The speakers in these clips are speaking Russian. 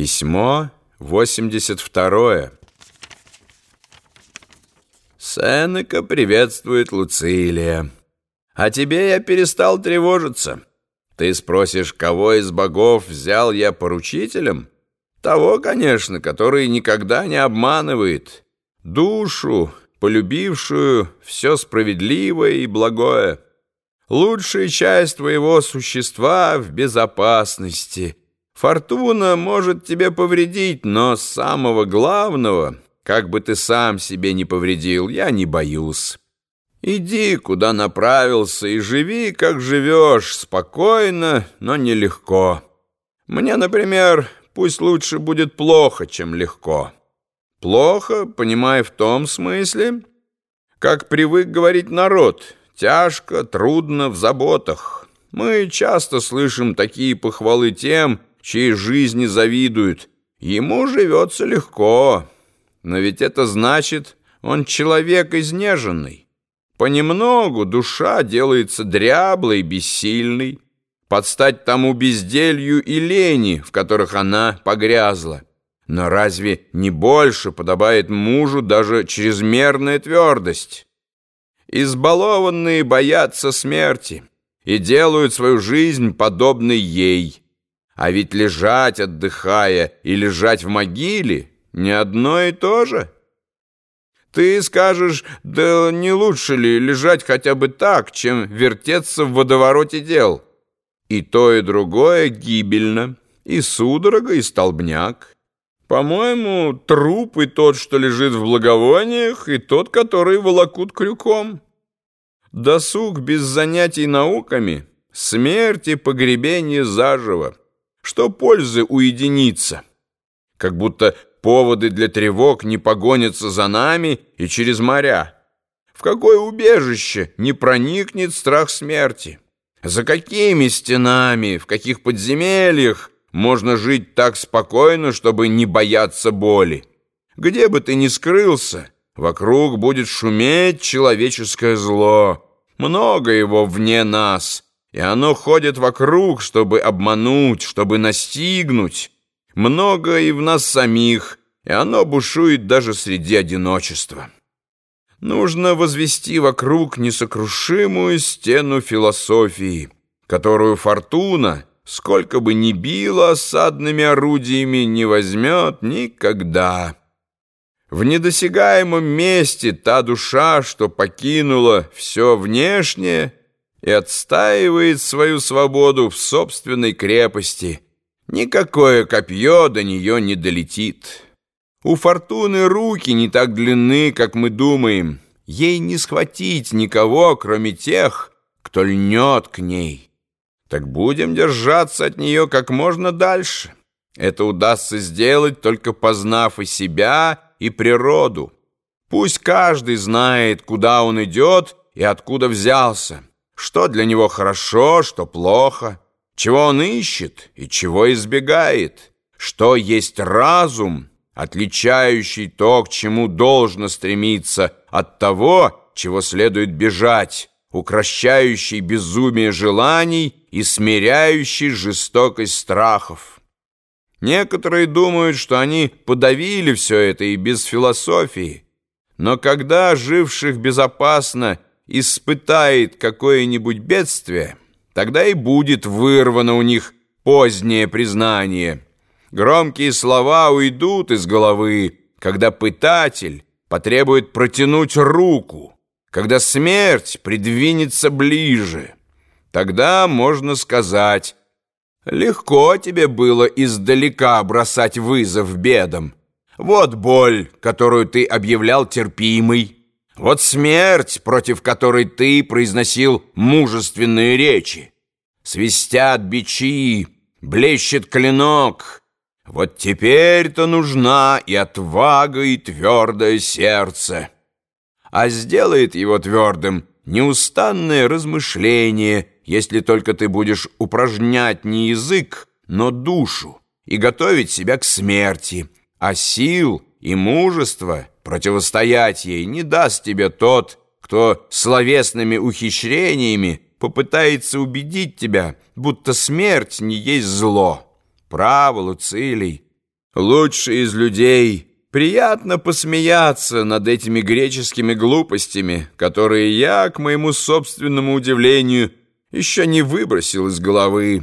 Письмо 82 Сенека приветствует Луцилия. А тебе я перестал тревожиться. Ты спросишь, кого из богов взял я поручителем? Того, конечно, который никогда не обманывает. Душу, полюбившую все справедливое и благое. Лучшая часть твоего существа в безопасности — Фортуна может тебе повредить, но самого главного, как бы ты сам себе не повредил, я не боюсь. Иди, куда направился, и живи, как живешь, спокойно, но нелегко. Мне, например, пусть лучше будет плохо, чем легко. Плохо, понимая в том смысле, как привык говорить народ, тяжко, трудно, в заботах. Мы часто слышим такие похвалы тем, чьей жизни завидуют. Ему живется легко, но ведь это значит, он человек изнеженный. Понемногу душа делается дряблой, бессильной, подстать тому безделью и лени, в которых она погрязла. Но разве не больше подобает мужу даже чрезмерная твердость? Избалованные боятся смерти и делают свою жизнь подобной ей – а ведь лежать, отдыхая, и лежать в могиле — не одно и то же. Ты скажешь, да не лучше ли лежать хотя бы так, чем вертеться в водовороте дел? И то, и другое гибельно, и судорога, и столбняк. По-моему, труп и тот, что лежит в благовониях, и тот, который волокут крюком. Досуг без занятий науками, смерть и погребение заживо. Что пользы уединиться? Как будто поводы для тревог не погонятся за нами и через моря. В какое убежище не проникнет страх смерти? За какими стенами, в каких подземельях можно жить так спокойно, чтобы не бояться боли? Где бы ты ни скрылся, вокруг будет шуметь человеческое зло. Много его вне нас — и оно ходит вокруг, чтобы обмануть, чтобы настигнуть. Много и в нас самих, и оно бушует даже среди одиночества. Нужно возвести вокруг несокрушимую стену философии, которую фортуна, сколько бы ни била осадными орудиями, не возьмет никогда. В недосягаемом месте та душа, что покинула все внешнее, и отстаивает свою свободу в собственной крепости. Никакое копье до нее не долетит. У фортуны руки не так длинны, как мы думаем. Ей не схватить никого, кроме тех, кто льнет к ней. Так будем держаться от нее как можно дальше. Это удастся сделать, только познав и себя, и природу. Пусть каждый знает, куда он идет и откуда взялся что для него хорошо, что плохо, чего он ищет и чего избегает, что есть разум, отличающий то, к чему должно стремиться, от того, чего следует бежать, укращающий безумие желаний и смиряющий жестокость страхов. Некоторые думают, что они подавили все это и без философии, но когда живших безопасно испытает какое-нибудь бедствие, тогда и будет вырвано у них позднее признание. Громкие слова уйдут из головы, когда пытатель потребует протянуть руку, когда смерть придвинется ближе. Тогда можно сказать, легко тебе было издалека бросать вызов бедам. Вот боль, которую ты объявлял терпимой, вот смерть, против которой ты произносил мужественные речи. Свистят бичи, блещет клинок. Вот теперь-то нужна и отвага, и твердое сердце. А сделает его твердым неустанное размышление, если только ты будешь упражнять не язык, но душу и готовить себя к смерти, а сил и мужества Противостоять ей не даст тебе тот, кто словесными ухищрениями попытается убедить тебя, будто смерть не есть зло. Право, Луцилий, Лучший из людей приятно посмеяться над этими греческими глупостями, которые я, к моему собственному удивлению, еще не выбросил из головы.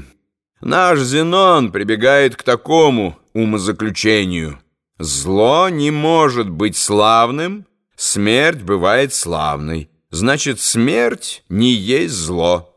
Наш Зенон прибегает к такому умозаключению. Зло не может быть славным, смерть бывает славной. Значит, смерть не есть зло.